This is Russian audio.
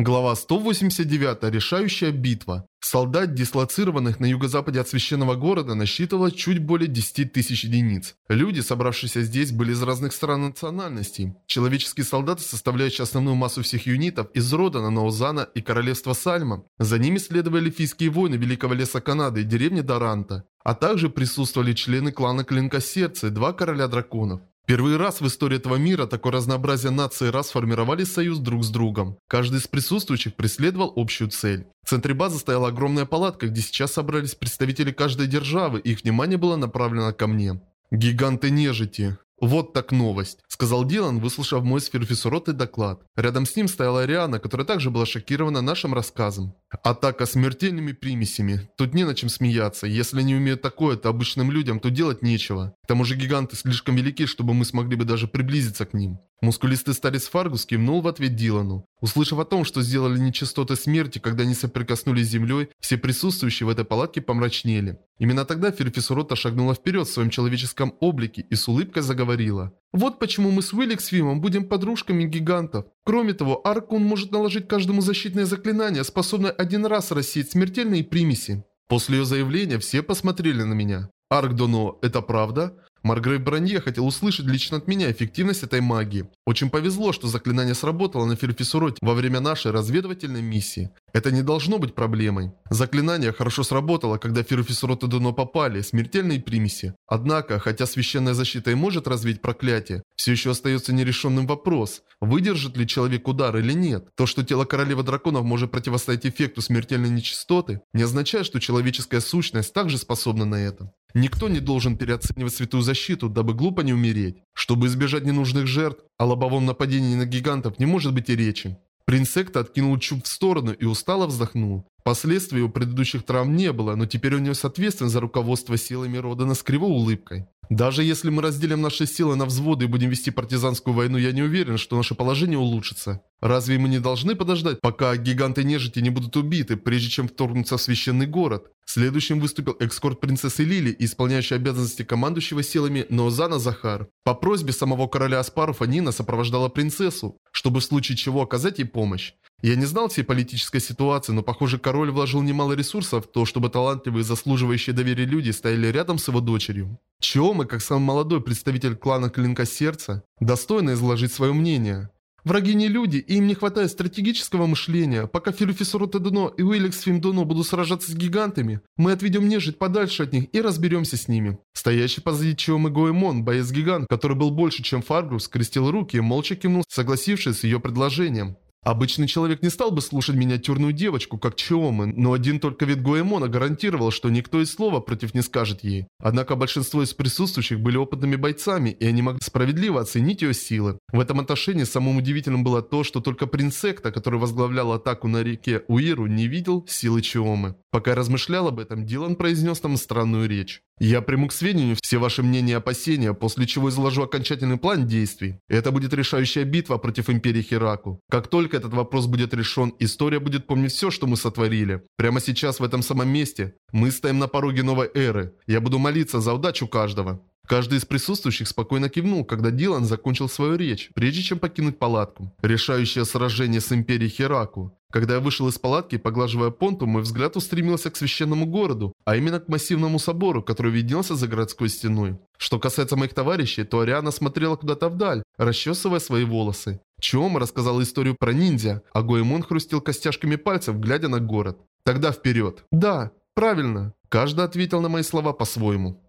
Глава 189. Решающая битва. Солдат, дислоцированных на юго-западе от священного города, насчитывало чуть более 10 тысяч единиц. Люди, собравшиеся здесь, были из разных стран национальностей. Человеческие солдаты, составляющие основную массу всех юнитов, из Родана, Наузана и Королевства Сальма. За ними следовали эльфийские воины Великого Леса Канады и деревни Даранта. А также присутствовали члены клана Клинка Сердца и два короля драконов. Первый раз в истории этого мира такое разнообразие наций и рас формировали союз друг с другом. Каждый из присутствующих преследовал общую цель. В центре базы стояла огромная палатка, где сейчас собрались представители каждой державы, и их внимание было направлено ко мне. Гиганты нежити. «Вот так новость», — сказал Дилан, выслушав мой с Ферфисуротый доклад. Рядом с ним стояла Ариана, которая также была шокирована нашим рассказом. «Атака смертельными примесями. Тут не на чем смеяться. Если они умеют такое, то обычным людям тут делать нечего. Тому же гиганты слишком велики, чтобы мы смогли бы даже приблизиться к ним». Мускулистый старец Фаргус кивнул в ответ Дилану. Услышав о том, что сделали нечистоты смерти, когда они соприкоснулись с землей, все присутствующие в этой палатке помрачнели. Именно тогда Ферфисурота шагнула вперед в своем человеческом облике и с улыбкой заговорила. «Вот почему мы с Уилликсвимом будем подружками гигантов. Кроме того, Аркун может наложить каждому защитное заклинание, способное один раз рассеять смертельные примеси». После ее заявления все посмотрели на меня. «Аркдоно, это правда?» Маргрейв Бронье хотел услышать лично от меня эффективность этой магии. Очень повезло, что заклинание сработало на Ферфисуроте во время нашей разведывательной миссии. Это не должно быть проблемой. Заклинание хорошо сработало, когда Ферфисурот и Дуно попали, смертельные примеси. Однако, хотя священная защита и может развить проклятие, все еще остается нерешенным вопрос, выдержит ли человек удар или нет. То, что тело королевы драконов может противостоять эффекту смертельной нечистоты, не означает, что человеческая сущность также способна на это. Никто не должен переоценивать святую защиту, дабы глупо не умереть. Чтобы избежать ненужных жертв, о лобовом нападении на гигантов не может быть и речи. Принц Экта откинул чуб в сторону и устало вздохнул. Последствий у предыдущих травм не было, но теперь он нес ответственность за руководство силами Родана с кривой улыбкой. Даже если мы разделим наши силы на взводы и будем вести партизанскую войну, я не уверен, что наше положение улучшится. Разве мы не должны подождать, пока гиганты нежити не будут убиты, прежде чем вторгнуться в священный город? Следующим выступил экскорт принцессы Лили исполняющий обязанности командующего силами Ноозана Захар. По просьбе самого короля Аспаров Нина сопровождала принцессу, чтобы в случае чего оказать ей помощь. Я не знал всей политической ситуации, но похоже король вложил немало ресурсов в то, чтобы талантливые заслуживающие доверия люди стояли рядом с его дочерью. Чиома, как самый молодой представитель клана Клинка Сердца, достойно изложить свое мнение. Враги не люди, и им не хватает стратегического мышления. Пока Филюфисуру Тедуно и Уилликс Фимдуно будут сражаться с гигантами, мы отведем нежить подальше от них и разберемся с ними. Стоящий позади Чиомы Гоэмон, боец-гигант, который был больше, чем Фаргус, скрестил руки и молча кивнул, согласившись с ее предложением. Обычный человек не стал бы слушать миниатюрную девочку, как Чиомы, но один только вид Гоэмона гарантировал, что никто и слова против не скажет ей. Однако большинство из присутствующих были опытными бойцами, и они могли справедливо оценить ее силы. В этом отношении самым удивительным было то, что только принц Секта, который возглавлял атаку на реке Уиру, не видел силы Чиомы. Пока размышлял об этом, Дилан произнес там странную речь. Я приму к сведению все ваши мнения и опасения, после чего изложу окончательный план действий. Это будет решающая битва против Империи Хераку. Как только этот вопрос будет решен, история будет помнить все, что мы сотворили. Прямо сейчас, в этом самом месте, мы стоим на пороге новой эры. Я буду молиться за удачу каждого. Каждый из присутствующих спокойно кивнул, когда Дилан закончил свою речь, прежде чем покинуть палатку. Решающее сражение с Империей Хераку. Когда я вышел из палатки, поглаживая понту, мой взгляд устремился к священному городу, а именно к массивному собору, который виднелся за городской стеной. Что касается моих товарищей, то Ариана смотрела куда-то вдаль, расчесывая свои волосы. Чиома рассказал историю про ниндзя, а Гоэмон хрустел костяшками пальцев, глядя на город. Тогда вперед. Да, правильно. Каждый ответил на мои слова по-своему.